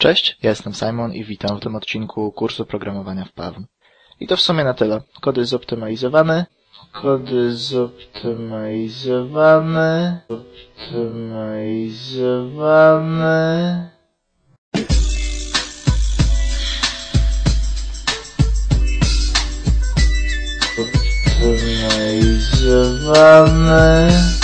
Cześć, ja jestem Simon i witam w tym odcinku kursu programowania w Pawn. I to w sumie na tyle. Kody zoptymalizowane. Kody zoptymalizowane. Zoptymalizowane. Zoptymalizowane.